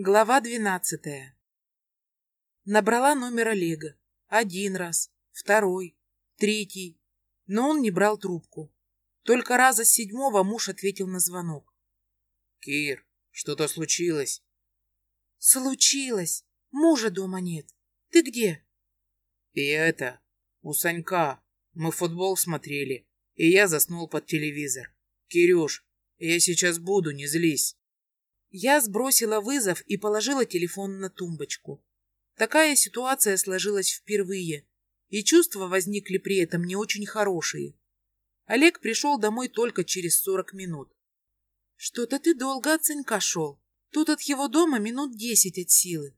Глава двенадцатая. Набрала номер Олега. Один раз, второй, третий. Но он не брал трубку. Только раза с седьмого муж ответил на звонок. «Кир, что-то случилось?» «Случилось. Мужа дома нет. Ты где?» «И это, у Санька. Мы футбол смотрели, и я заснул под телевизор. Кирюш, я сейчас буду, не злись». Я сбросила вызов и положила телефон на тумбочку. Такая ситуация сложилась впервые, и чувства возникли при этом не очень хорошие. Олег пришел домой только через сорок минут. Что-то ты долго от Санька шел. Тут от его дома минут десять от силы.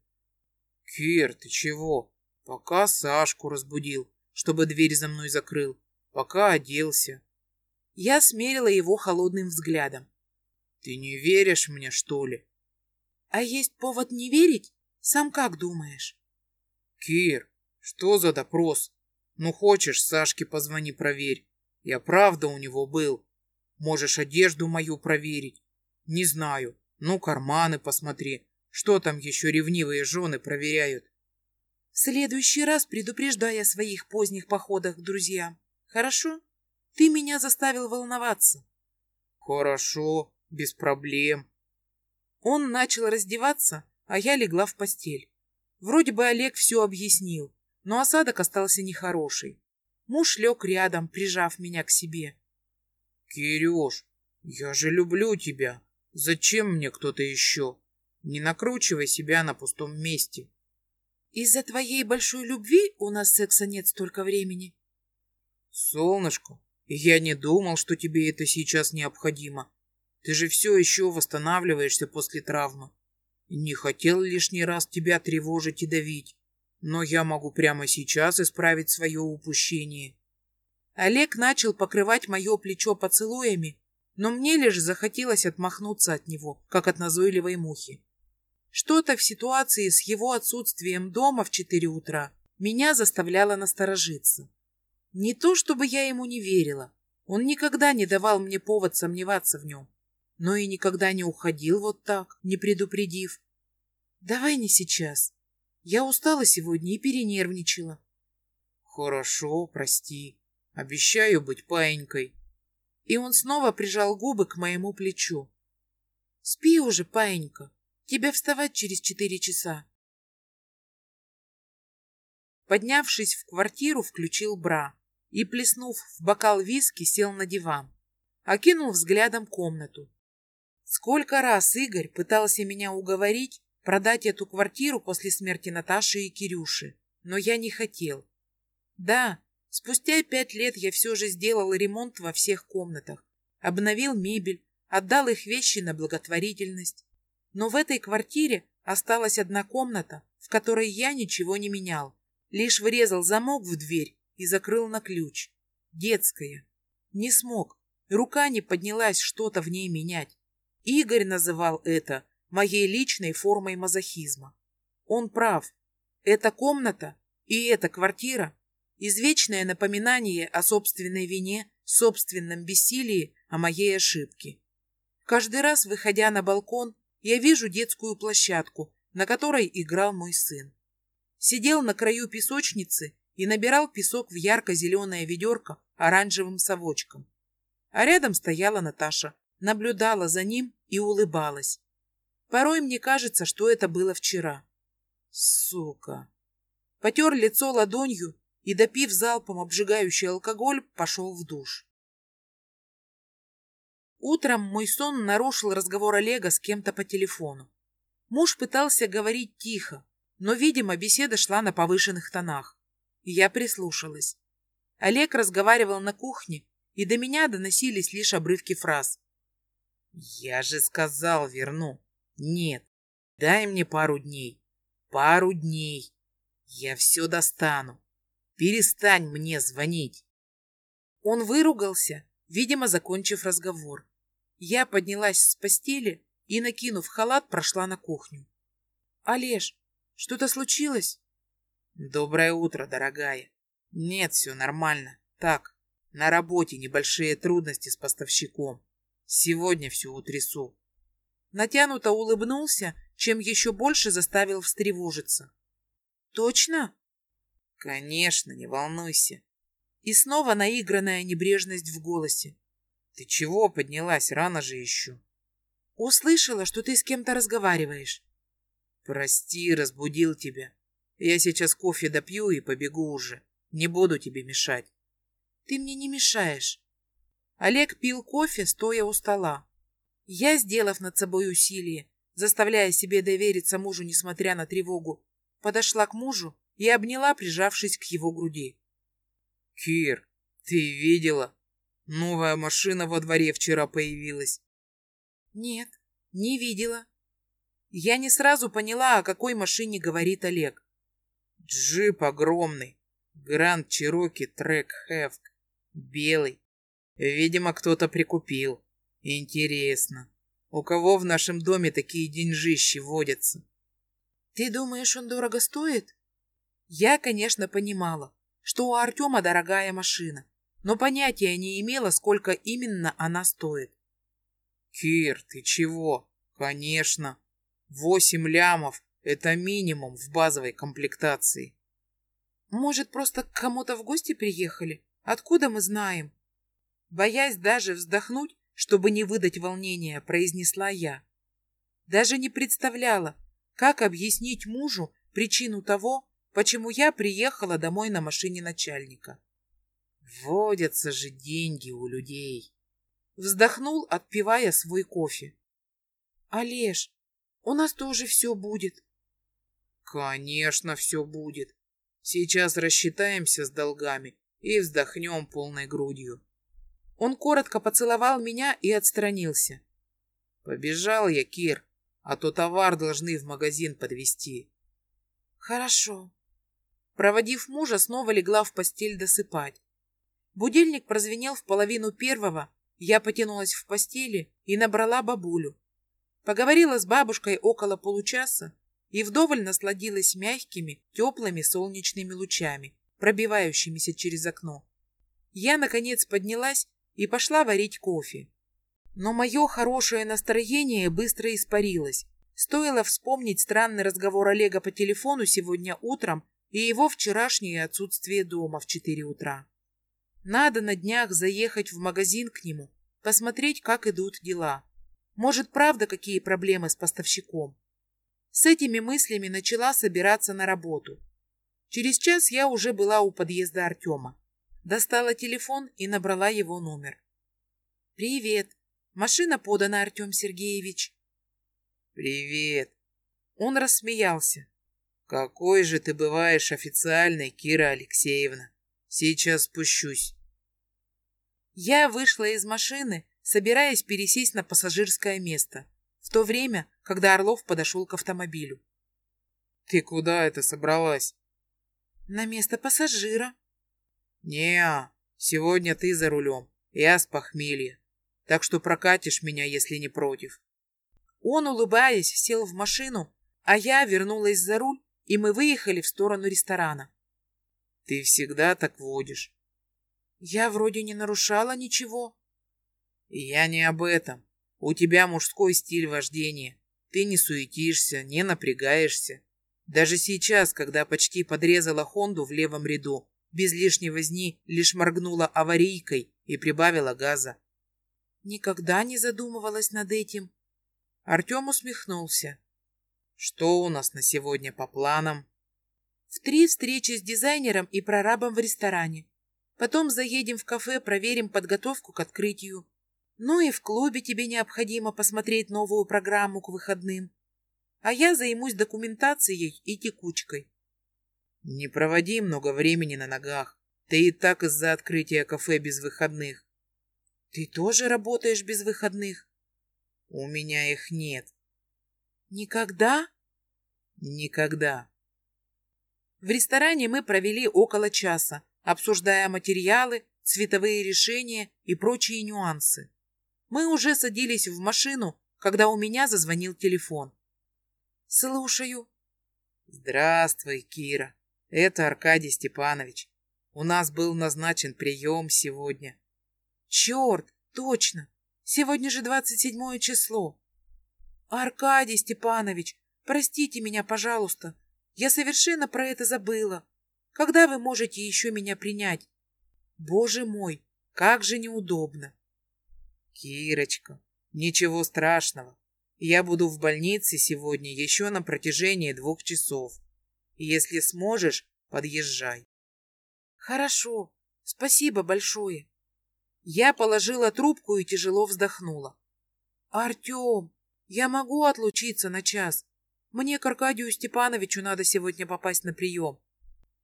Кир, ты чего? Пока Сашку разбудил, чтобы дверь за мной закрыл. Пока оделся. Я смерила его холодным взглядом. Ты не веришь мне, что ли? А есть повод не верить? Сам как думаешь? Кир, что за допрос? Ну хочешь, Сашке позвони, проверь. Я правда у него был. Можешь одежду мою проверить. Не знаю. Ну, карманы посмотри. Что там еще ревнивые жены проверяют? В следующий раз предупреждай о своих поздних походах к друзьям. Хорошо? Ты меня заставил волноваться. Хорошо. Без проблем. Он начал раздеваться, а я легла в постель. Вроде бы Олег все объяснил, но осадок остался нехороший. Муж лег рядом, прижав меня к себе. Кирюш, я же люблю тебя. Зачем мне кто-то еще? Не накручивай себя на пустом месте. Из-за твоей большой любви у нас секса нет столько времени. Солнышко, я не думал, что тебе это сейчас необходимо. Ты же все еще восстанавливаешься после травмы. Не хотел лишний раз тебя тревожить и давить, но я могу прямо сейчас исправить свое упущение. Олег начал покрывать мое плечо поцелуями, но мне лишь захотелось отмахнуться от него, как от назойливой мухи. Что-то в ситуации с его отсутствием дома в четыре утра меня заставляло насторожиться. Не то, чтобы я ему не верила, он никогда не давал мне повод сомневаться в нем но и никогда не уходил вот так, не предупредив. Давай не сейчас. Я устала сегодня и перенервничала. Хорошо, прости. Обещаю быть паенькой. И он снова прижал губы к моему плечу. Спи уже, паенька. Тебе вставать через четыре часа. Поднявшись в квартиру, включил бра и, плеснув в бокал виски, сел на диван. Окинул взглядом комнату. Сколько раз Игорь пытался меня уговорить продать эту квартиру после смерти Наташи и Кирюши, но я не хотел. Да, спустя пять лет я все же сделал ремонт во всех комнатах, обновил мебель, отдал их вещи на благотворительность. Но в этой квартире осталась одна комната, в которой я ничего не менял, лишь врезал замок в дверь и закрыл на ключ. Детская. Не смог. Рука не поднялась что-то в ней менять. Игорь называл это моей личной формой мазохизма. Он прав. Эта комната и эта квартира – извечное напоминание о собственной вине, собственном бессилии, о моей ошибке. Каждый раз, выходя на балкон, я вижу детскую площадку, на которой играл мой сын. Сидел на краю песочницы и набирал песок в ярко-зеленое ведерко оранжевым совочком. А рядом стояла Наташа наблюдала за ним и улыбалась. Порой мне кажется, что это было вчера. Сука. Потер лицо ладонью и, допив залпом обжигающий алкоголь, пошел в душ. Утром мой сон нарушил разговор Олега с кем-то по телефону. Муж пытался говорить тихо, но, видимо, беседа шла на повышенных тонах. я прислушалась. Олег разговаривал на кухне, и до меня доносились лишь обрывки фраз. Я же сказал верну. Нет, дай мне пару дней. Пару дней. Я все достану. Перестань мне звонить. Он выругался, видимо, закончив разговор. Я поднялась с постели и, накинув халат, прошла на кухню. «Олеж, что-то случилось?» «Доброе утро, дорогая. Нет, все нормально. Так, на работе небольшие трудности с поставщиком. Сегодня все утрясу. Натянуто улыбнулся, чем еще больше заставил встревожиться. «Точно?» «Конечно, не волнуйся». И снова наигранная небрежность в голосе. «Ты чего поднялась? Рано же еще». «Услышала, что ты с кем-то разговариваешь». «Прости, разбудил тебя. Я сейчас кофе допью и побегу уже. Не буду тебе мешать». «Ты мне не мешаешь». Олег пил кофе, стоя у стола. Я, сделав над собой усилие, заставляя себе довериться мужу, несмотря на тревогу, подошла к мужу и обняла, прижавшись к его груди. «Кир, ты видела? Новая машина во дворе вчера появилась». «Нет, не видела». Я не сразу поняла, о какой машине говорит Олег. «Джип огромный. Гранд Чироки Трек Хефт. Белый. Видимо, кто-то прикупил. Интересно, у кого в нашем доме такие деньжищи водятся? Ты думаешь, он дорого стоит? Я, конечно, понимала, что у Артема дорогая машина, но понятия не имела, сколько именно она стоит. Кир, ты чего? Конечно. Восемь лямов – это минимум в базовой комплектации. Может, просто к кому-то в гости приехали? Откуда мы знаем? Боясь даже вздохнуть, чтобы не выдать волнения, произнесла я. Даже не представляла, как объяснить мужу причину того, почему я приехала домой на машине начальника. Водятся же деньги у людей. Вздохнул, отпивая свой кофе. Олеж, у нас тоже все будет. Конечно, все будет. Сейчас рассчитаемся с долгами и вздохнем полной грудью. Он коротко поцеловал меня и отстранился. Побежал я, Кир, а то товар должны в магазин подвести. Хорошо. Проводив мужа, снова легла в постель досыпать. Будильник прозвенел в половину первого, я потянулась в постели и набрала бабулю. Поговорила с бабушкой около получаса и вдоволь насладилась мягкими, теплыми солнечными лучами, пробивающимися через окно. Я, наконец, поднялась и пошла варить кофе. Но мое хорошее настроение быстро испарилось. Стоило вспомнить странный разговор Олега по телефону сегодня утром и его вчерашнее отсутствие дома в четыре утра. Надо на днях заехать в магазин к нему, посмотреть, как идут дела. Может, правда, какие проблемы с поставщиком? С этими мыслями начала собираться на работу. Через час я уже была у подъезда Артема. Достала телефон и набрала его номер. «Привет. Машина подана, Артем Сергеевич». «Привет». Он рассмеялся. «Какой же ты бываешь официальной, Кира Алексеевна. Сейчас спущусь». Я вышла из машины, собираясь пересесть на пассажирское место, в то время, когда Орлов подошел к автомобилю. «Ты куда это собралась?» «На место пассажира», не сегодня ты за рулем, я с похмелья. Так что прокатишь меня, если не против. Он, улыбаясь, сел в машину, а я вернулась за руль, и мы выехали в сторону ресторана. Ты всегда так водишь. Я вроде не нарушала ничего. Я не об этом. У тебя мужской стиль вождения. Ты не суетишься, не напрягаешься. Даже сейчас, когда почти подрезала Хонду в левом ряду, без лишней возни лишь моргнула аварийкой и прибавила газа. Никогда не задумывалась над этим. Артем усмехнулся. Что у нас на сегодня по планам? В три встречи с дизайнером и прорабом в ресторане. Потом заедем в кафе, проверим подготовку к открытию. Ну и в клубе тебе необходимо посмотреть новую программу к выходным. А я займусь документацией и текучкой. Не проводи много времени на ногах. Ты и так из-за открытия кафе без выходных. Ты тоже работаешь без выходных? У меня их нет. Никогда? Никогда. В ресторане мы провели около часа, обсуждая материалы, цветовые решения и прочие нюансы. Мы уже садились в машину, когда у меня зазвонил телефон. Слушаю. Здравствуй, Кира. Это Аркадий Степанович. У нас был назначен прием сегодня. Черт, точно. Сегодня же 27 число. Аркадий Степанович, Простите меня, пожалуйста. Я совершенно про это забыла. Когда вы можете еще меня принять? Боже мой, как же неудобно. Кирочка, ничего страшного. Я буду в больнице сегодня еще на протяжении двух часов. Если сможешь, подъезжай. Хорошо, спасибо большое. Я положила трубку и тяжело вздохнула. Артем, я могу отлучиться на час? Мне к Аркадию Степановичу надо сегодня попасть на прием.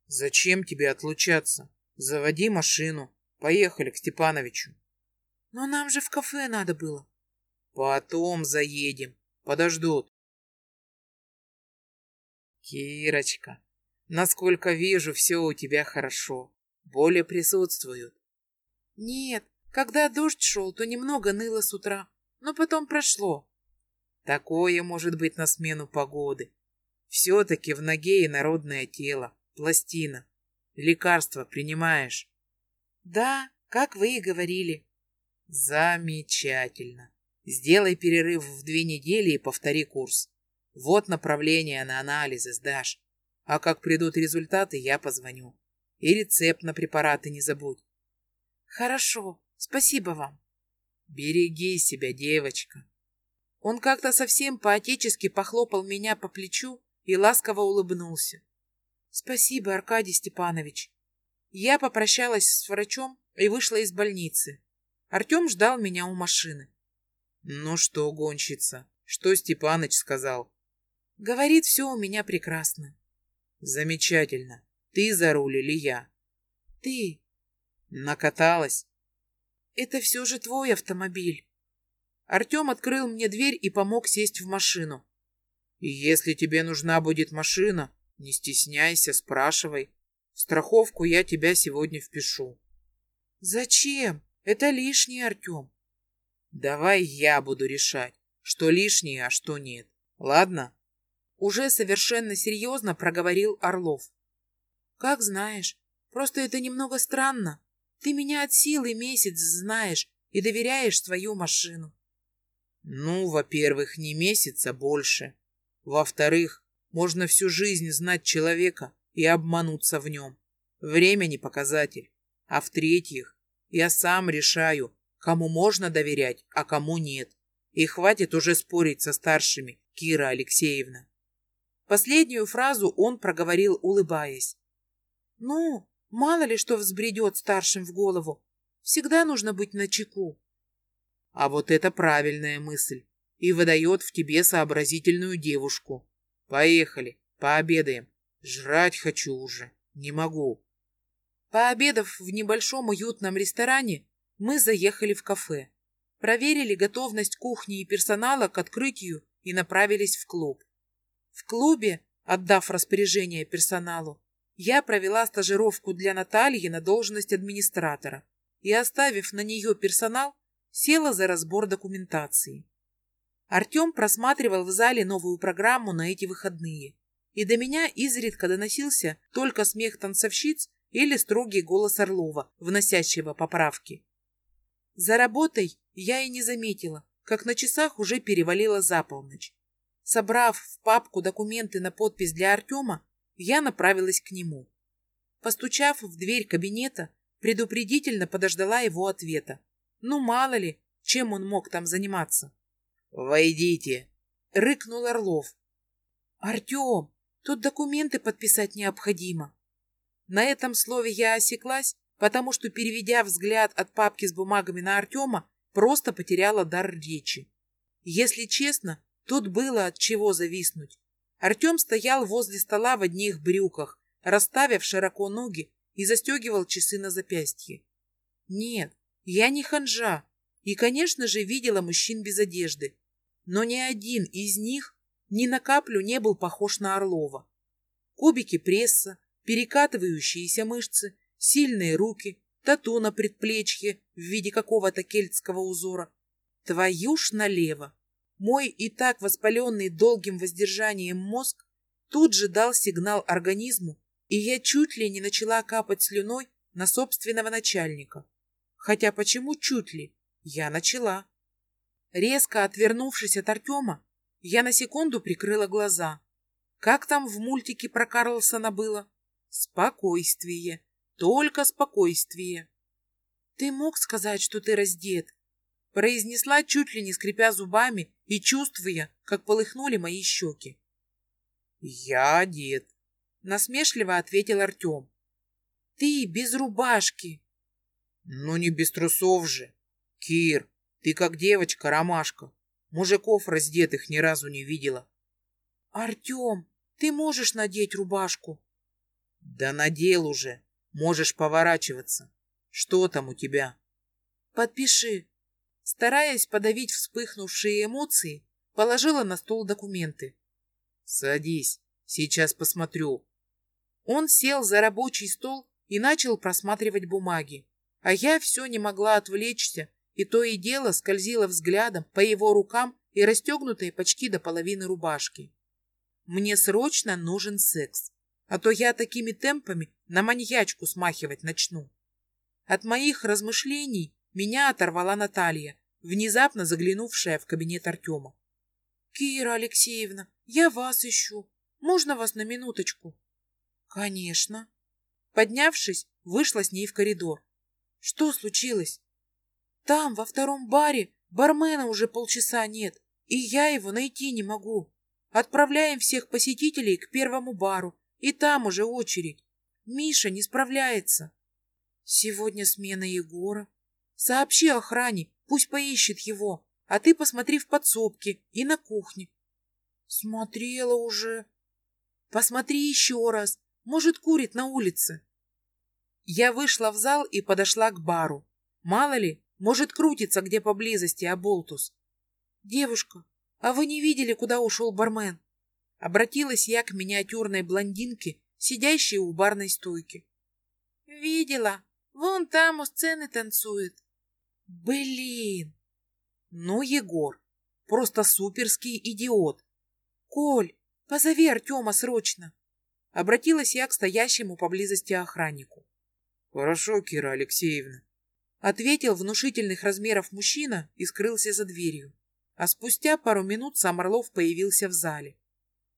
Зачем тебе отлучаться? Заводи машину. Поехали к Степановичу. Но нам же в кафе надо было. Потом заедем. Подождут. Кирочка, насколько вижу, все у тебя хорошо. Боли присутствуют. Нет, когда дождь шел, то немного ныло с утра, но потом прошло. Такое может быть на смену погоды. Все-таки в ноге и народное тело, пластина. Лекарства принимаешь? Да, как вы и говорили. Замечательно. Сделай перерыв в две недели и повтори курс. Вот направление на анализы сдашь. А как придут результаты, я позвоню. И рецепт на препараты не забудь. Хорошо, спасибо вам. Береги себя, девочка. Он как-то совсем по-отечески похлопал меня по плечу и ласково улыбнулся. Спасибо, Аркадий Степанович. Я попрощалась с врачом и вышла из больницы. Артем ждал меня у машины. Ну что, гонщица, что Степаныч сказал? Говорит, все у меня прекрасно. Замечательно. Ты за руль или я? Ты. Накаталась? Это все же твой автомобиль. Артем открыл мне дверь и помог сесть в машину. Если тебе нужна будет машина, не стесняйся, спрашивай. Страховку я тебя сегодня впишу. Зачем? Это лишнее, Артем. Давай я буду решать, что лишнее, а что нет. Ладно? Уже совершенно серьезно проговорил Орлов. Как знаешь, просто это немного странно. Ты меня от силы месяц знаешь и доверяешь свою машину. Ну, во-первых, не месяц, а больше. Во-вторых, можно всю жизнь знать человека и обмануться в нем. Время не показатель. А в-третьих, я сам решаю, кому можно доверять, а кому нет. И хватит уже спорить со старшими, Кира Алексеевна. Последнюю фразу он проговорил, улыбаясь. Ну, мало ли что взбредет старшим в голову. Всегда нужно быть начеку. А вот это правильная мысль и выдает в тебе сообразительную девушку. Поехали, пообедаем. Жрать хочу уже, не могу. Пообедав в небольшом уютном ресторане, мы заехали в кафе, проверили готовность кухни и персонала к открытию и направились в клуб. В клубе, отдав распоряжение персоналу, я провела стажировку для Натальи на должность администратора и, оставив на нее персонал, села за разбор документации. Артем просматривал в зале новую программу на эти выходные, и до меня изредка доносился только смех танцовщиц или строгий голос Орлова, вносящего поправки. За работой я и не заметила, как на часах уже перевалила за полночь. Собрав в папку документы на подпись для Артема, я направилась к нему. Постучав в дверь кабинета, предупредительно подождала его ответа. Ну, мало ли, чем он мог там заниматься. «Войдите!» — рыкнул Орлов. «Артем, тут документы подписать необходимо». На этом слове я осеклась, потому что, переведя взгляд от папки с бумагами на Артема, просто потеряла дар речи. Если честно, тут было от чего зависнуть. Артем стоял возле стола в одних брюках, расставив широко ноги и застегивал часы на запястье. Нет, я не ханжа, и, конечно же, видела мужчин без одежды, но ни один из них ни на каплю не был похож на Орлова. Кубики пресса, перекатывающиеся мышцы, сильные руки, тату на предплечье в виде какого-то кельтского узора. Твою ж налево! Мой и так воспаленный долгим воздержанием мозг тут же дал сигнал организму, и я чуть ли не начала капать слюной на собственного начальника. Хотя почему чуть ли? Я начала. Резко отвернувшись от Артема, Я на секунду прикрыла глаза. Как там в мультике про Карлсона было? Спокойствие. Только спокойствие. Ты мог сказать, что ты раздет? Произнесла, чуть ли не скрипя зубами и чувствуя, как полыхнули мои щеки. Я одет. Насмешливо ответил Артем. Ты без рубашки. Ну не без трусов же. Кир, ты как девочка-ромашка. Мужиков раздетых ни разу не видела. Артем, ты можешь надеть рубашку? Да надел уже. Можешь поворачиваться. Что там у тебя? Подпиши. Стараясь подавить вспыхнувшие эмоции, положила на стол документы. Садись, сейчас посмотрю. Он сел за рабочий стол и начал просматривать бумаги, а я все не могла отвлечься и то и дело скользила взглядом по его рукам и расстегнутой почти до половины рубашки. Мне срочно нужен секс, а то я такими темпами на маньячку смахивать начну. От моих размышлений меня оторвала Наталья, внезапно заглянувшая в кабинет Артема. «Кира Алексеевна, я вас ищу. Можно вас на минуточку?» «Конечно». Поднявшись, вышла с ней в коридор. «Что случилось?» Там, во втором баре, бармена уже полчаса нет, и я его найти не могу. Отправляем всех посетителей к первому бару, и там уже очередь. Миша не справляется. Сегодня смена Егора. Сообщи охране, пусть поищет его, а ты посмотри в подсобке и на кухне. Смотрела уже. Посмотри еще раз, может, курит на улице. Я вышла в зал и подошла к бару. Мало ли, может, крутится где поблизости Аболтус. Девушка, а вы не видели, куда ушел бармен? Обратилась я к миниатюрной блондинке, сидящей у барной стойки. Видела. Вон там у сцены танцует. Блин. Ну, Егор, просто суперский идиот. Коль, позови Артема срочно. Обратилась я к стоящему поблизости охраннику. Хорошо, Кира Алексеевна. Ответил внушительных размеров мужчина и скрылся за дверью. А спустя пару минут сам Орлов появился в зале.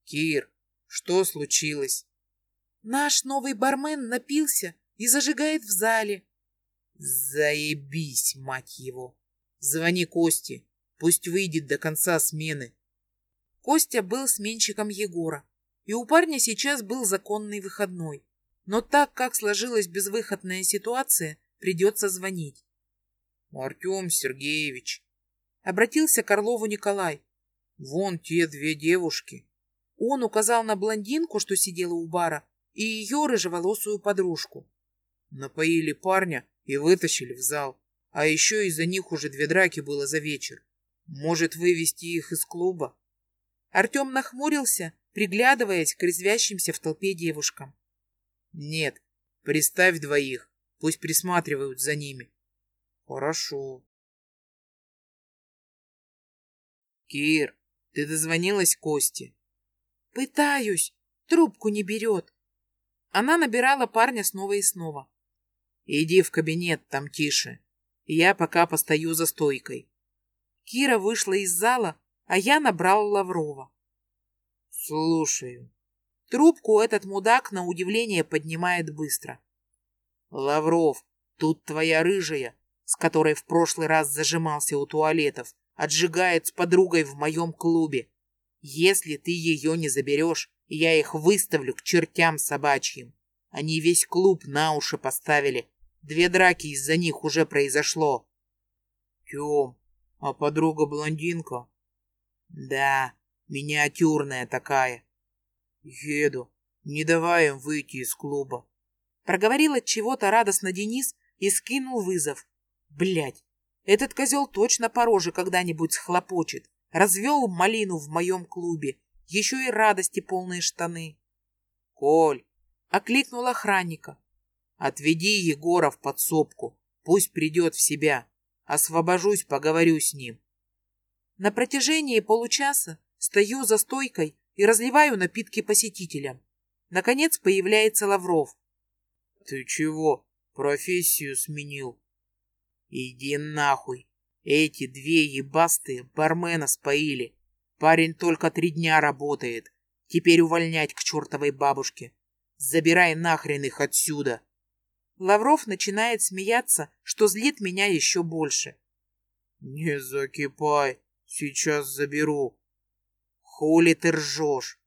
«Кир, что случилось?» «Наш новый бармен напился и зажигает в зале». «Заебись, мать его! Звони Косте, пусть выйдет до конца смены». Костя был сменщиком Егора, и у парня сейчас был законный выходной. Но так как сложилась безвыходная ситуация, Придется звонить. Артем Сергеевич. Обратился к Орлову Николай. Вон те две девушки. Он указал на блондинку, что сидела у бара, и ее рыжеволосую подружку. Напоили парня и вытащили в зал. А еще из-за них уже две драки было за вечер. Может, вывести их из клуба? Артем нахмурился, приглядываясь к резвящимся в толпе девушкам. Нет, приставь двоих Пусть присматривают за ними. Хорошо. Кир, ты дозвонилась Косте? Пытаюсь. Трубку не берет. Она набирала парня снова и снова. Иди в кабинет, там тише. Я пока постою за стойкой. Кира вышла из зала, а я набрал Лаврова. Слушаю. Трубку этот мудак на удивление поднимает быстро. Лавров, тут твоя рыжая, с которой в прошлый раз зажимался у туалетов, отжигает с подругой в моем клубе. Если ты ее не заберешь, я их выставлю к чертям собачьим. Они весь клуб на уши поставили. Две драки из-за них уже произошло. Тем, а подруга блондинка? Да, миниатюрная такая. Еду. Не давай им выйти из клуба. Проговорил от чего-то радостно Денис и скинул вызов. Блять, этот козел точно по роже когда-нибудь схлопочет. Развел малину в моем клубе. Еще и радости полные штаны. Коль, окликнул охранника. Отведи Егора в подсобку. Пусть придет в себя. Освобожусь, поговорю с ним. На протяжении получаса стою за стойкой и разливаю напитки посетителям. Наконец появляется Лавров. Ты чего, профессию сменил? Иди нахуй. Эти две ебастые бармена споили. Парень только три дня работает. Теперь увольнять к чертовой бабушке. Забирай нахрен их отсюда. Лавров начинает смеяться, что злит меня еще больше. Не закипай, сейчас заберу. Хули ты ржешь?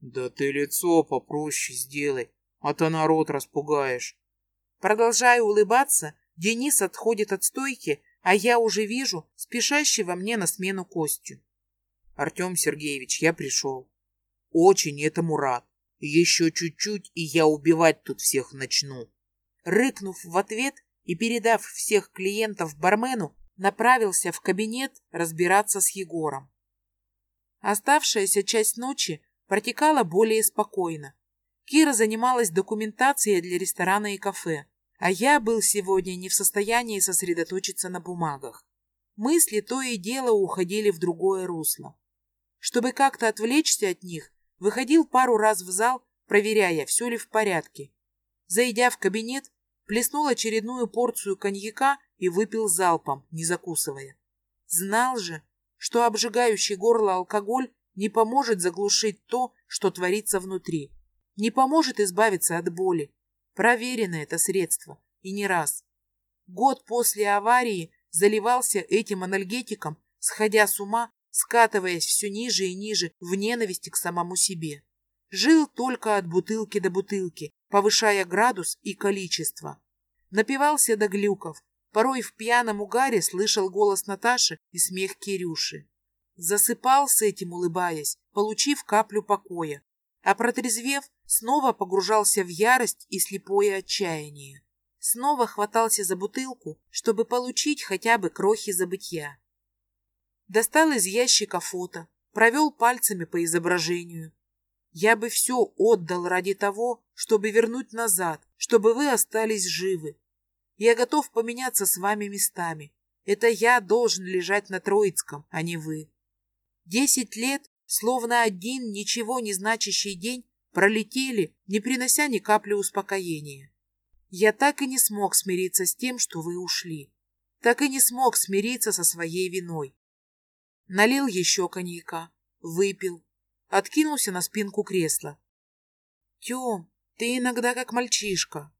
Да ты лицо попроще сделай, а то народ распугаешь. Продолжаю улыбаться, Денис отходит от стойки, а я уже вижу спешащего мне на смену Костю. Артем Сергеевич, я пришел. Очень этому рад. Еще чуть-чуть, и я убивать тут всех начну. Рыкнув в ответ и передав всех клиентов бармену, направился в кабинет разбираться с Егором. Оставшаяся часть ночи протекала более спокойно. Кира занималась документацией для ресторана и кафе, а я был сегодня не в состоянии сосредоточиться на бумагах. Мысли то и дело уходили в другое русло. Чтобы как-то отвлечься от них, выходил пару раз в зал, проверяя, все ли в порядке. Зайдя в кабинет, плеснул очередную порцию коньяка и выпил залпом, не закусывая. Знал же, что обжигающий горло алкоголь не поможет заглушить то, что творится внутри. Не поможет избавиться от боли. Проверено это средство, и не раз. Год после аварии заливался этим анальгетиком, сходя с ума, скатываясь все ниже и ниже в ненависти к самому себе. Жил только от бутылки до бутылки, повышая градус и количество. Напивался до глюков, порой в пьяном угаре слышал голос Наташи и смех Кирюши. Засыпал с этим, улыбаясь, получив каплю покоя, а протрезвев, снова погружался в ярость и слепое отчаяние. Снова хватался за бутылку, чтобы получить хотя бы крохи забытья. Достал из ящика фото, провел пальцами по изображению, я бы все отдал ради того, чтобы вернуть назад, чтобы вы остались живы. Я готов поменяться с вами местами. Это я должен лежать на Троицком, а не вы. Десять лет, словно один ничего не значащий день, пролетели, не принося ни капли успокоения. Я так и не смог смириться с тем, что вы ушли. Так и не смог смириться со своей виной. Налил еще коньяка, выпил, откинулся на спинку кресла. «Тем, ты иногда как мальчишка».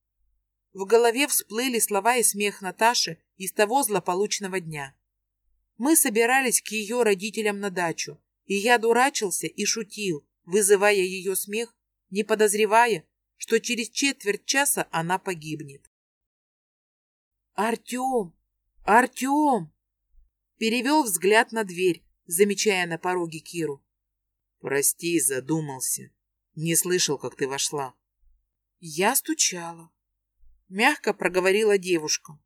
В голове всплыли слова и смех Наташи из того злополучного дня. Мы собирались к ее родителям на дачу, и я дурачился и шутил, вызывая ее смех, не подозревая, что через четверть часа она погибнет. «Артем! Артем!» Перевел взгляд на дверь, замечая на пороге Киру. Прости, задумался. Не слышал, как ты вошла. Я стучала. Мягко проговорила девушка.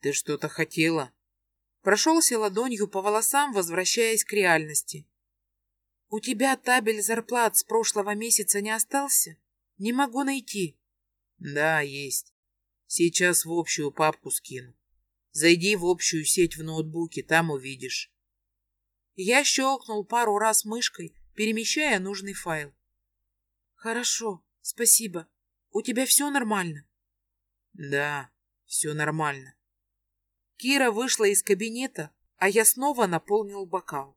Ты что-то хотела? Прошелся ладонью по волосам, возвращаясь к реальности. У тебя табель зарплат с прошлого месяца не остался? Не могу найти. Да, есть. Сейчас в общую папку скину. Зайди в общую сеть в ноутбуке, там увидишь. Я щелкнул пару раз мышкой, перемещая нужный файл. Хорошо, спасибо. У тебя все нормально? Да, все нормально. Кира вышла из кабинета, а я снова наполнил бокал.